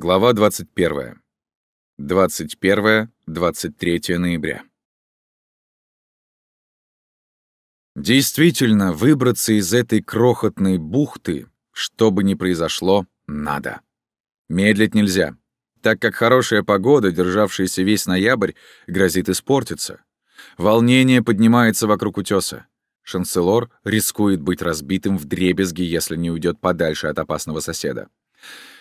Глава 21. 21-23 ноября. Действительно, выбраться из этой крохотной бухты, что бы ни произошло, надо. Медлить нельзя, так как хорошая погода, державшаяся весь ноябрь, грозит испортиться. Волнение поднимается вокруг утёса. Шанселор рискует быть разбитым в дребезги, если не уйдет подальше от опасного соседа.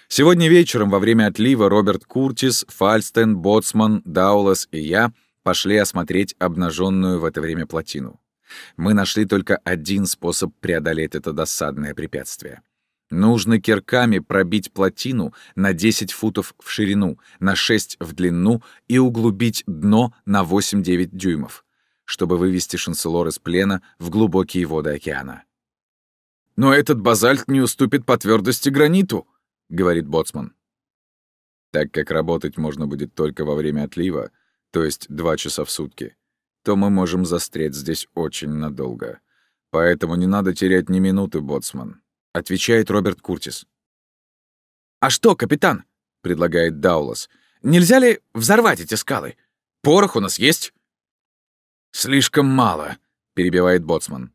Сегодня вечером во время отлива Роберт Куртис, Фальстен, Боцман, Даулас и я пошли осмотреть обнаженную в это время плотину. Мы нашли только один способ преодолеть это досадное препятствие. Нужно кирками пробить плотину на 10 футов в ширину, на 6 в длину и углубить дно на 8-9 дюймов чтобы вывести Шанселор из плена в глубокие воды океана. «Но этот базальт не уступит по твердости граниту», — говорит Боцман. Так как работать можно будет только во время отлива, то есть два часа в сутки, то мы можем застрять здесь очень надолго. Поэтому не надо терять ни минуты, Боцман, — отвечает Роберт Куртис. «А что, капитан?» — предлагает Даулас. «Нельзя ли взорвать эти скалы? Порох у нас есть». «Слишком мало», — перебивает боцман.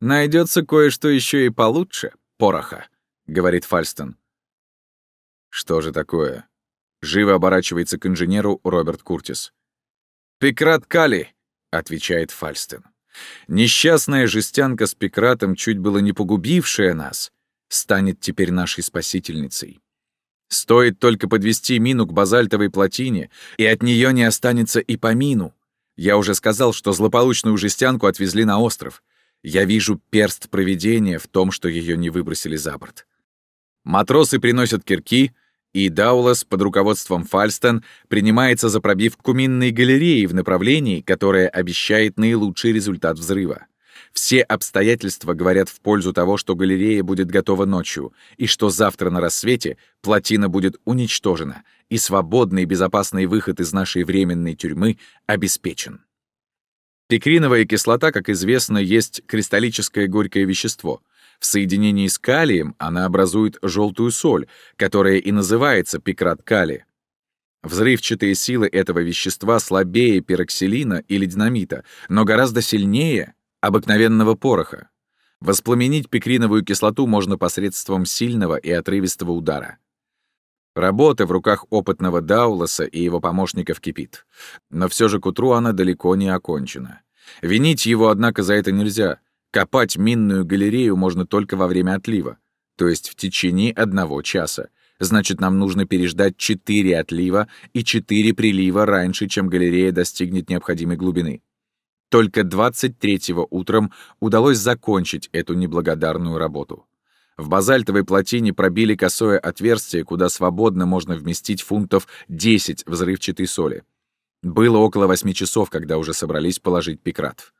Найдется кое-что еще и получше пороха», — говорит Фальстон. «Что же такое?» Живо оборачивается к инженеру Роберт Куртис. «Пикрат Кали», — отвечает Фальстон. «Несчастная жестянка с пикратом, чуть было не погубившая нас, станет теперь нашей спасительницей. Стоит только подвести мину к базальтовой плотине, и от нее не останется и помину. Я уже сказал, что злополучную жестянку отвезли на остров. Я вижу перст проведения в том, что ее не выбросили за борт. Матросы приносят кирки, и Даулас под руководством Фальстон принимается за пробивку минной галереи в направлении, которое обещает наилучший результат взрыва. Все обстоятельства говорят в пользу того, что галерея будет готова ночью, и что завтра на рассвете плотина будет уничтожена, и свободный безопасный выход из нашей временной тюрьмы обеспечен. Пикриновая кислота, как известно, есть кристаллическое горькое вещество. В соединении с калием она образует желтую соль, которая и называется пикрат калия. Взрывчатые силы этого вещества слабее пероксилина или динамита, но гораздо сильнее обыкновенного пороха. Воспламенить пикриновую кислоту можно посредством сильного и отрывистого удара. Работа в руках опытного Дауласа и его помощников кипит. Но все же к утру она далеко не окончена. Винить его, однако, за это нельзя. Копать минную галерею можно только во время отлива, то есть в течение одного часа. Значит, нам нужно переждать четыре отлива и четыре прилива раньше, чем галерея достигнет необходимой глубины. Только 23-го утром удалось закончить эту неблагодарную работу. В базальтовой плотине пробили косое отверстие, куда свободно можно вместить фунтов 10 взрывчатой соли. Было около восьми часов, когда уже собрались положить пикрат.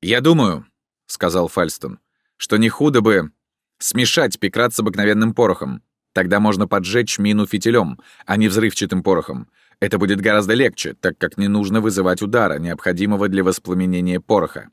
«Я думаю», — сказал Фальстон, — «что не худо бы смешать пикрат с обыкновенным порохом. Тогда можно поджечь мину фитилем, а не взрывчатым порохом. Это будет гораздо легче, так как не нужно вызывать удара, необходимого для воспламенения пороха.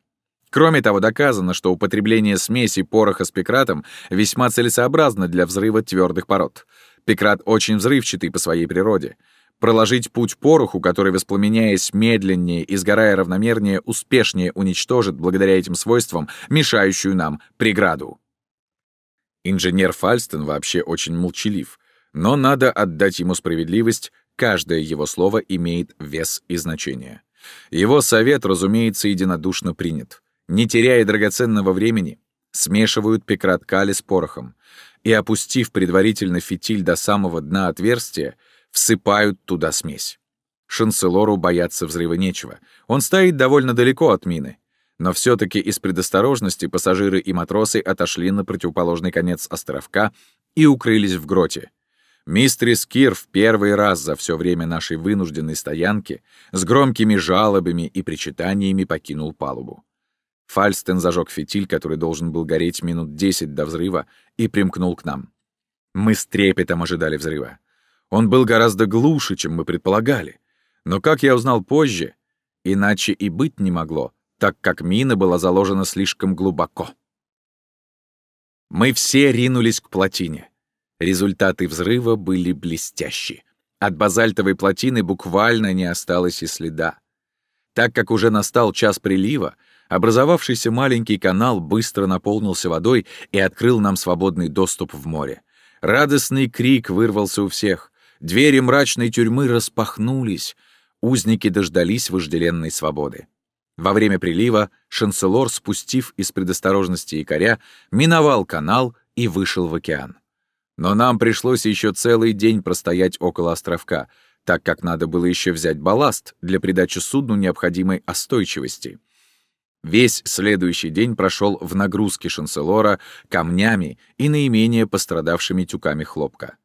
Кроме того, доказано, что употребление смеси пороха с пикратом весьма целесообразно для взрыва твердых пород. Пикрат очень взрывчатый по своей природе. Проложить путь пороху, который, воспламеняясь медленнее и сгорая равномернее, успешнее уничтожит, благодаря этим свойствам, мешающую нам преграду. Инженер Фальстон вообще очень молчалив, но надо отдать ему справедливость, каждое его слово имеет вес и значение. Его совет, разумеется, единодушно принят не теряя драгоценного времени, смешивают пекраткали с порохом и, опустив предварительно фитиль до самого дна отверстия, всыпают туда смесь. Шанселору бояться взрыва нечего. Он стоит довольно далеко от мины. Но все таки из предосторожности пассажиры и матросы отошли на противоположный конец островка и укрылись в гроте. Мистер Кир в первый раз за все время нашей вынужденной стоянки с громкими жалобами и причитаниями покинул палубу. Фальстен зажег фитиль, который должен был гореть минут десять до взрыва, и примкнул к нам. Мы с трепетом ожидали взрыва. Он был гораздо глуше, чем мы предполагали. Но, как я узнал позже, иначе и быть не могло, так как мина была заложена слишком глубоко. Мы все ринулись к плотине. Результаты взрыва были блестящие. От базальтовой плотины буквально не осталось и следа. Так как уже настал час прилива, образовавшийся маленький канал быстро наполнился водой и открыл нам свободный доступ в море. Радостный крик вырвался у всех. Двери мрачной тюрьмы распахнулись. Узники дождались вожделенной свободы. Во время прилива шанселор, спустив из предосторожности якоря, миновал канал и вышел в океан. Но нам пришлось еще целый день простоять около островка, так как надо было еще взять балласт для придачи судну необходимой остойчивости. Весь следующий день прошел в нагрузке шанселора камнями и наименее пострадавшими тюками хлопка.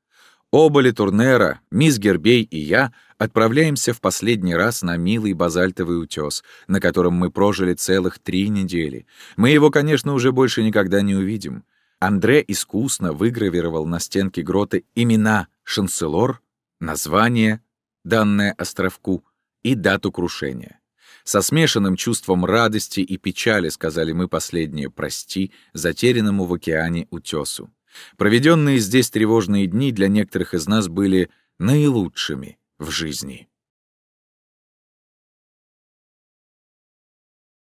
Оба Литурнера, мисс Гербей и я отправляемся в последний раз на милый базальтовый утес, на котором мы прожили целых три недели. Мы его, конечно, уже больше никогда не увидим. Андре искусно выгравировал на стенке гроты имена Шанселор, название, данное островку, и дату крушения. Со смешанным чувством радости и печали сказали мы последнее «прости» затерянному в океане утесу. Проведенные здесь тревожные дни для некоторых из нас были наилучшими в жизни.